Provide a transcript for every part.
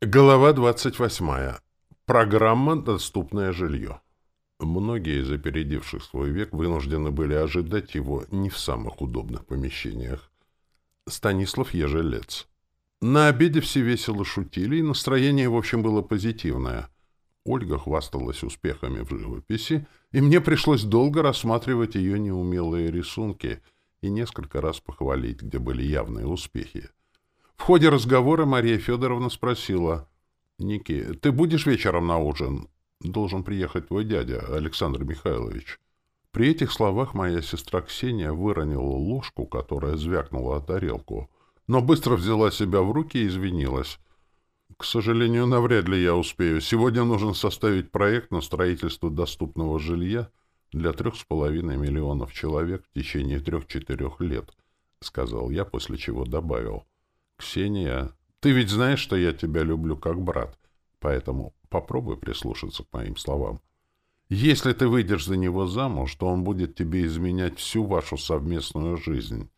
Глава 28. Программа «Доступное жилье». Многие из опередивших свой век вынуждены были ожидать его не в самых удобных помещениях. Станислав Ежелец. На обеде все весело шутили, и настроение, в общем, было позитивное. Ольга хвасталась успехами в живописи, и мне пришлось долго рассматривать ее неумелые рисунки и несколько раз похвалить, где были явные успехи. В ходе разговора Мария Федоровна спросила. «Ники, ты будешь вечером на ужин? Должен приехать твой дядя, Александр Михайлович». При этих словах моя сестра Ксения выронила ложку, которая звякнула о тарелку, но быстро взяла себя в руки и извинилась. «К сожалению, навряд ли я успею. Сегодня нужно составить проект на строительство доступного жилья для трех с половиной миллионов человек в течение трех-четырех лет», — сказал я, после чего добавил. Ксения, ты ведь знаешь, что я тебя люблю как брат, поэтому попробуй прислушаться к моим словам. Если ты выйдешь за него замуж, то он будет тебе изменять всю вашу совместную жизнь.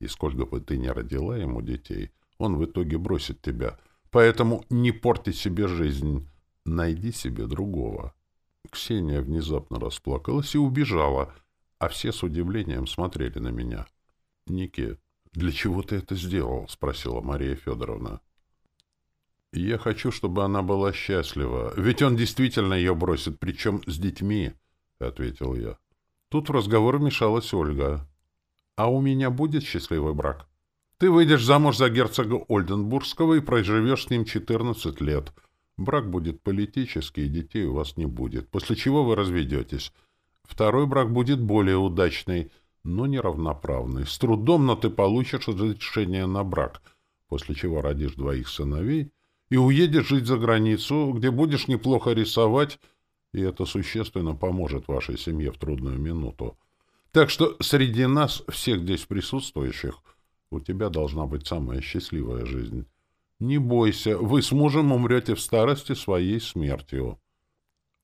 И сколько бы ты ни родила ему детей, он в итоге бросит тебя. Поэтому не порти себе жизнь, найди себе другого. Ксения внезапно расплакалась и убежала, а все с удивлением смотрели на меня. — Ники, «Для чего ты это сделал?» — спросила Мария Федоровна. «Я хочу, чтобы она была счастлива, ведь он действительно ее бросит, причем с детьми», — ответил я. Тут в разговор вмешалась Ольга. «А у меня будет счастливый брак? Ты выйдешь замуж за герцога Ольденбургского и проживешь с ним 14 лет. Брак будет политический, и детей у вас не будет, после чего вы разведетесь. Второй брак будет более удачный — но неравноправный. С трудом, но ты получишь разрешение на брак, после чего родишь двоих сыновей и уедешь жить за границу, где будешь неплохо рисовать, и это существенно поможет вашей семье в трудную минуту. Так что среди нас, всех здесь присутствующих, у тебя должна быть самая счастливая жизнь. Не бойся, вы с мужем умрете в старости своей смертью.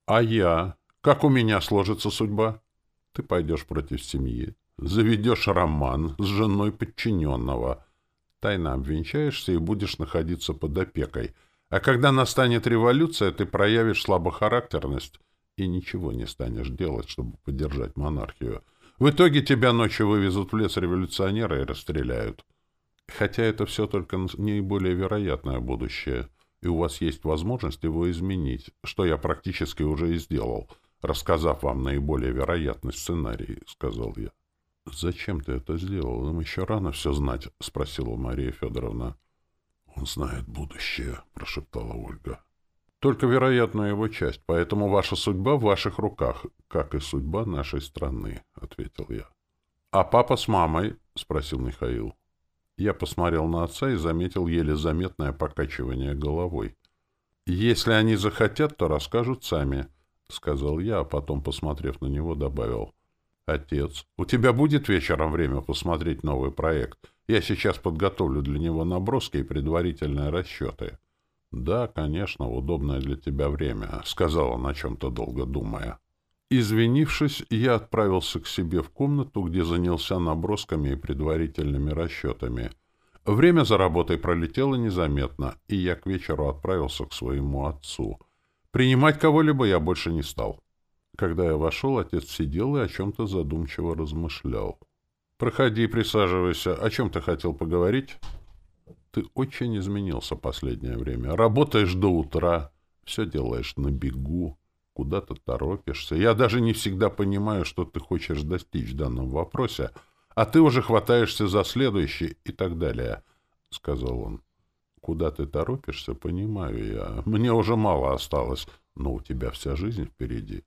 А я? Как у меня сложится судьба? Ты пойдешь против семьи, заведешь роман с женой подчиненного. Тайно обвенчаешься и будешь находиться под опекой. А когда настанет революция, ты проявишь слабохарактерность и ничего не станешь делать, чтобы поддержать монархию. В итоге тебя ночью вывезут в лес революционеры и расстреляют. Хотя это все только наиболее вероятное будущее, и у вас есть возможность его изменить, что я практически уже и сделал, рассказав вам наиболее вероятный сценарий, — сказал я. «Зачем ты это сделал? Ну, Им еще рано все знать», — спросила Мария Федоровна. «Он знает будущее», — прошептала Ольга. «Только вероятную его часть, поэтому ваша судьба в ваших руках, как и судьба нашей страны», — ответил я. «А папа с мамой?» — спросил Михаил. Я посмотрел на отца и заметил еле заметное покачивание головой. «Если они захотят, то расскажут сами», — сказал я, а потом, посмотрев на него, добавил. Отец, у тебя будет вечером время посмотреть новый проект? Я сейчас подготовлю для него наброски и предварительные расчеты. Да, конечно, удобное для тебя время, сказала на чем-то долго думая. Извинившись, я отправился к себе в комнату, где занялся набросками и предварительными расчетами. Время за работой пролетело незаметно, и я к вечеру отправился к своему отцу. Принимать кого-либо я больше не стал. Когда я вошел, отец сидел и о чем-то задумчиво размышлял. «Проходи, присаживайся. О чем ты хотел поговорить?» «Ты очень изменился последнее время. Работаешь до утра, все делаешь на бегу, куда-то торопишься. Я даже не всегда понимаю, что ты хочешь достичь в данном вопросе, а ты уже хватаешься за следующий и так далее», — сказал он. «Куда ты торопишься, понимаю я. Мне уже мало осталось, но у тебя вся жизнь впереди».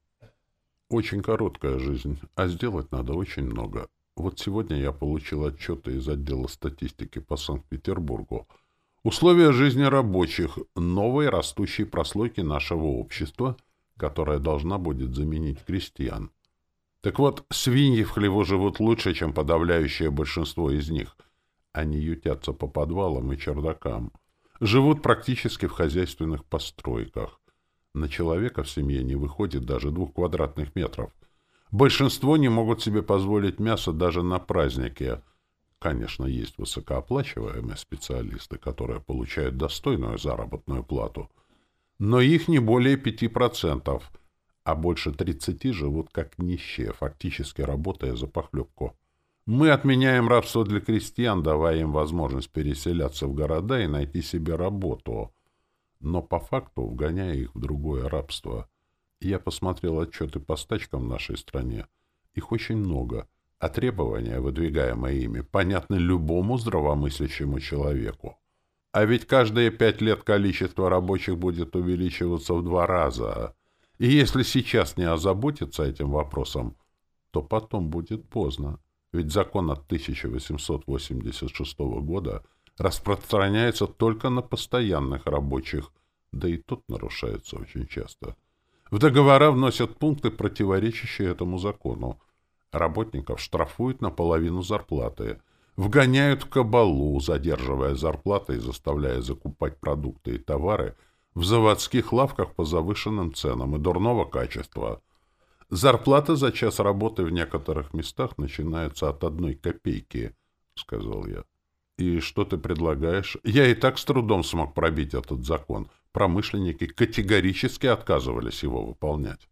Очень короткая жизнь, а сделать надо очень много. Вот сегодня я получил отчеты из отдела статистики по Санкт-Петербургу. Условия жизни рабочих, новые растущие прослойки нашего общества, которая должна будет заменить крестьян. Так вот, свиньи в хлеву живут лучше, чем подавляющее большинство из них. Они ютятся по подвалам и чердакам. Живут практически в хозяйственных постройках на человека в семье не выходит даже двух квадратных метров. Большинство не могут себе позволить мясо даже на празднике. Конечно, есть высокооплачиваемые специалисты, которые получают достойную заработную плату. Но их не более 5%, а больше 30 живут как нищие, фактически работая за похлебку. Мы отменяем рабство для крестьян, давая им возможность переселяться в города и найти себе работу – но по факту, вгоняя их в другое рабство. Я посмотрел отчеты по стачкам в нашей стране. Их очень много, а требования, выдвигаемые ими, понятны любому здравомыслящему человеку. А ведь каждые пять лет количество рабочих будет увеличиваться в два раза. И если сейчас не озаботиться этим вопросом, то потом будет поздно. Ведь закон от 1886 года – распространяется только на постоянных рабочих, да и тут нарушается очень часто. В договора вносят пункты, противоречащие этому закону. Работников штрафуют на половину зарплаты, вгоняют в кабалу, задерживая зарплаты и заставляя закупать продукты и товары в заводских лавках по завышенным ценам и дурного качества. Зарплата за час работы в некоторых местах начинается от одной копейки, — сказал я и что ты предлагаешь? Я и так с трудом смог пробить этот закон. Промышленники категорически отказывались его выполнять.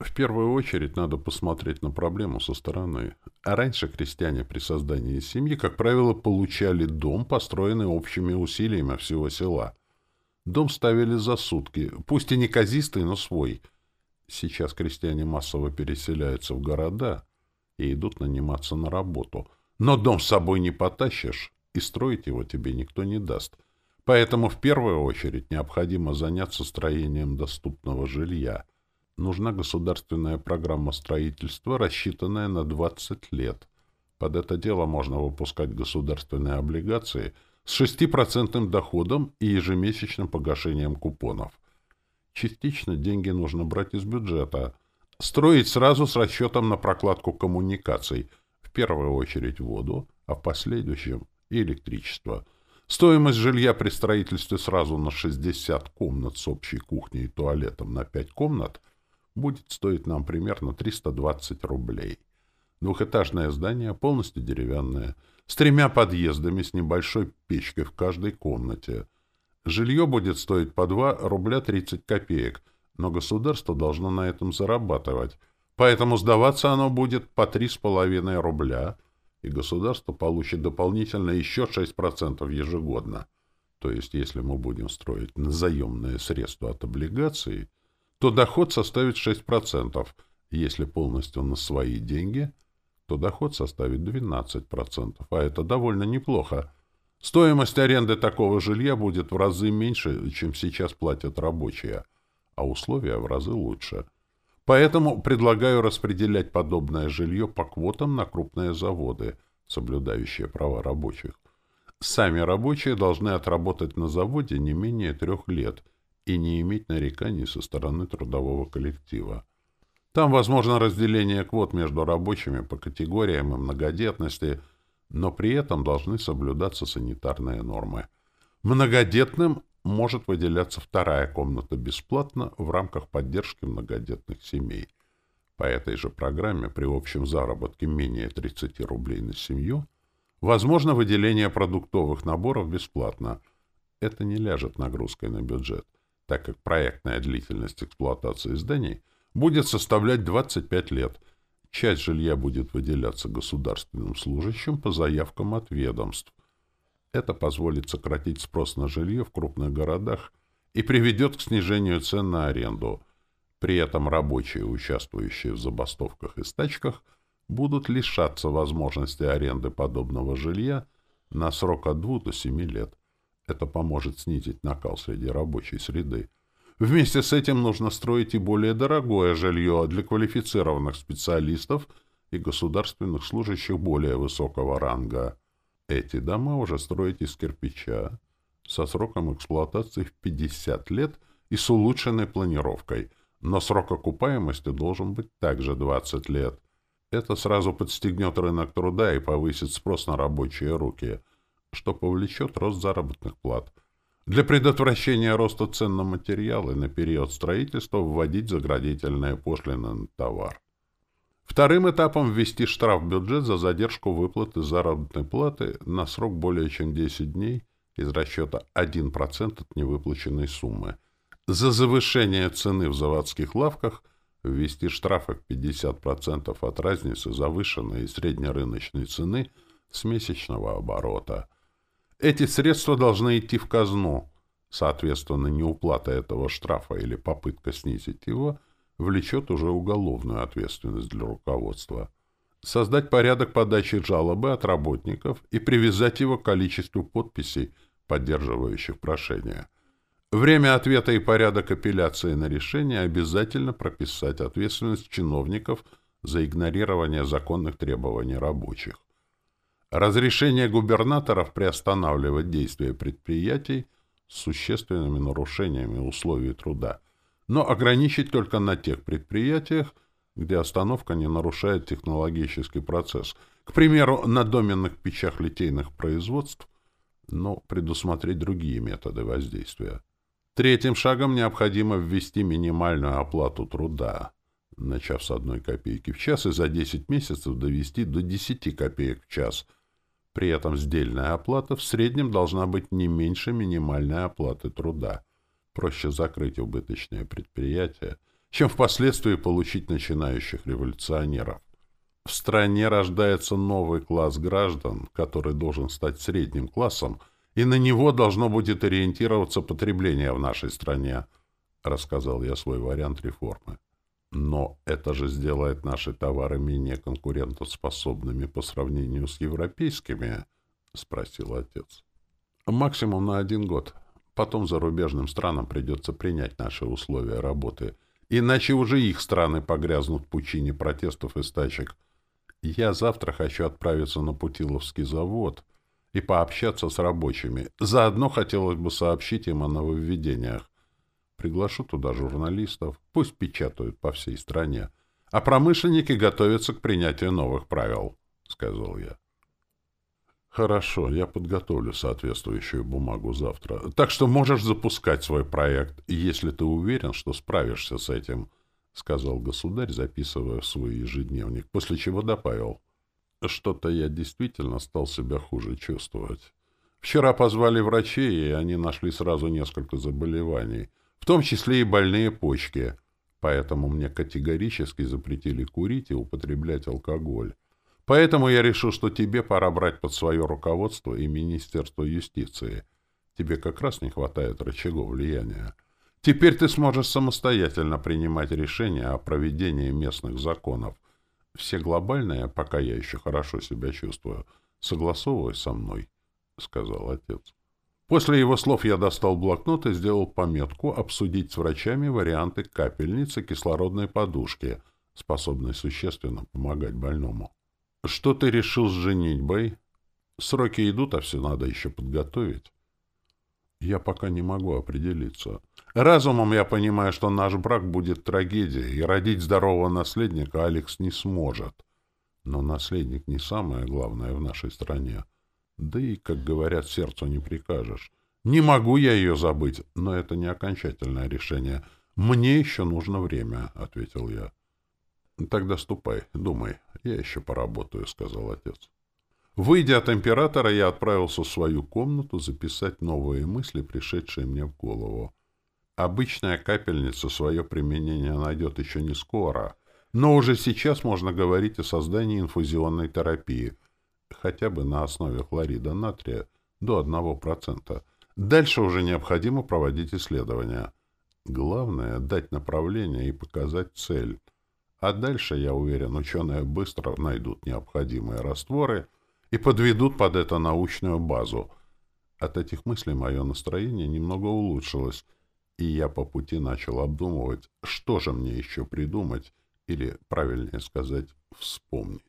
В первую очередь надо посмотреть на проблему со стороны. А раньше крестьяне при создании семьи, как правило, получали дом, построенный общими усилиями всего села. Дом ставили за сутки, пусть и неказистый, но свой. Сейчас крестьяне массово переселяются в города и идут наниматься на работу. Но дом с собой не потащишь и строить его тебе никто не даст. Поэтому в первую очередь необходимо заняться строением доступного жилья. Нужна государственная программа строительства, рассчитанная на 20 лет. Под это дело можно выпускать государственные облигации с 6% доходом и ежемесячным погашением купонов. Частично деньги нужно брать из бюджета. Строить сразу с расчетом на прокладку коммуникаций, в первую очередь воду, а в последующем и электричество. Стоимость жилья при строительстве сразу на 60 комнат с общей кухней и туалетом на 5 комнат будет стоить нам примерно 320 рублей. Двухэтажное здание, полностью деревянное, с тремя подъездами с небольшой печкой в каждой комнате. Жилье будет стоить по 2 рубля 30 копеек, но государство должно на этом зарабатывать, поэтому сдаваться оно будет по 3,5 рубля – и государство получит дополнительно еще 6% ежегодно. То есть, если мы будем строить на заемные средства от облигаций, то доход составит 6%. Если полностью на свои деньги, то доход составит 12%, а это довольно неплохо. Стоимость аренды такого жилья будет в разы меньше, чем сейчас платят рабочие, а условия в разы лучше – Поэтому предлагаю распределять подобное жилье по квотам на крупные заводы, соблюдающие права рабочих. Сами рабочие должны отработать на заводе не менее трех лет и не иметь нареканий со стороны трудового коллектива. Там возможно разделение квот между рабочими по категориям и многодетности, но при этом должны соблюдаться санитарные нормы. Многодетным может выделяться вторая комната бесплатно в рамках поддержки многодетных семей. По этой же программе при общем заработке менее 30 рублей на семью возможно выделение продуктовых наборов бесплатно. Это не ляжет нагрузкой на бюджет, так как проектная длительность эксплуатации зданий будет составлять 25 лет. Часть жилья будет выделяться государственным служащим по заявкам от ведомств – это позволит сократить спрос на жилье в крупных городах и приведет к снижению цен на аренду. При этом рабочие, участвующие в забастовках и стачках, будут лишаться возможности аренды подобного жилья на срок от 2 до 7 лет. Это поможет снизить накал среди рабочей среды. Вместе с этим нужно строить и более дорогое жилье для квалифицированных специалистов и государственных служащих более высокого ранга. Эти дома уже строить из кирпича, со сроком эксплуатации в 50 лет и с улучшенной планировкой, но срок окупаемости должен быть также 20 лет. Это сразу подстегнет рынок труда и повысит спрос на рабочие руки, что повлечет рост заработных плат. Для предотвращения роста цен на материалы на период строительства вводить заградительные пошлины на товар. Вторым этапом ввести штраф в бюджет за задержку выплаты заработной платы на срок более чем 10 дней из расчета 1% от невыплаченной суммы. За завышение цены в заводских лавках ввести штрафы в 50% от разницы завышенной и среднерыночной цены с месячного оборота. Эти средства должны идти в казну. Соответственно, неуплата этого штрафа или попытка снизить его – влечет уже уголовную ответственность для руководства. Создать порядок подачи жалобы от работников и привязать его к количеству подписей, поддерживающих прошение. Время ответа и порядок апелляции на решение обязательно прописать ответственность чиновников за игнорирование законных требований рабочих. Разрешение губернаторов приостанавливать действия предприятий с существенными нарушениями условий труда – но ограничить только на тех предприятиях, где остановка не нарушает технологический процесс. К примеру, на доменных печах литейных производств, но предусмотреть другие методы воздействия. Третьим шагом необходимо ввести минимальную оплату труда, начав с одной копейки в час и за 10 месяцев довести до 10 копеек в час. При этом сдельная оплата в среднем должна быть не меньше минимальной оплаты труда – проще закрыть убыточное предприятие, чем впоследствии получить начинающих революционеров. В стране рождается новый класс граждан, который должен стать средним классом, и на него должно будет ориентироваться потребление в нашей стране, рассказал я свой вариант реформы. Но это же сделает наши товары менее конкурентоспособными по сравнению с европейскими, спросил отец. А максимум на один год, Потом зарубежным странам придется принять наши условия работы, иначе уже их страны погрязнут в пучине протестов и стачек. Я завтра хочу отправиться на Путиловский завод и пообщаться с рабочими. Заодно хотелось бы сообщить им о нововведениях. Приглашу туда журналистов, пусть печатают по всей стране. А промышленники готовятся к принятию новых правил, — сказал я. Хорошо, я подготовлю соответствующую бумагу завтра. Так что можешь запускать свой проект, если ты уверен, что справишься с этим, — сказал государь, записывая в свой ежедневник, после чего добавил. Что-то я действительно стал себя хуже чувствовать. Вчера позвали врачей, и они нашли сразу несколько заболеваний, в том числе и больные почки. Поэтому мне категорически запретили курить и употреблять алкоголь. Поэтому я решил, что тебе пора брать под свое руководство и Министерство юстиции. Тебе как раз не хватает рычагов влияния. Теперь ты сможешь самостоятельно принимать решения о проведении местных законов. Все глобальные, пока я еще хорошо себя чувствую, согласовывай со мной, — сказал отец. После его слов я достал блокнот и сделал пометку обсудить с врачами варианты капельницы кислородной подушки, способной существенно помогать больному. Что ты решил с женитьбой? Сроки идут, а все надо еще подготовить. Я пока не могу определиться. Разумом я понимаю, что наш брак будет трагедией, и родить здорового наследника Алекс не сможет. Но наследник не самое главное в нашей стране. Да и, как говорят, сердцу не прикажешь. Не могу я ее забыть, но это не окончательное решение. Мне еще нужно время, — ответил я. «Тогда ступай, думай, я еще поработаю», — сказал отец. Выйдя от императора, я отправился в свою комнату записать новые мысли, пришедшие мне в голову. Обычная капельница свое применение найдет еще не скоро, но уже сейчас можно говорить о создании инфузионной терапии, хотя бы на основе хлорида натрия до 1%. Дальше уже необходимо проводить исследования. Главное — дать направление и показать цель — а дальше, я уверен, ученые быстро найдут необходимые растворы и подведут под это научную базу. От этих мыслей мое настроение немного улучшилось, и я по пути начал обдумывать, что же мне еще придумать, или, правильнее сказать, вспомнить.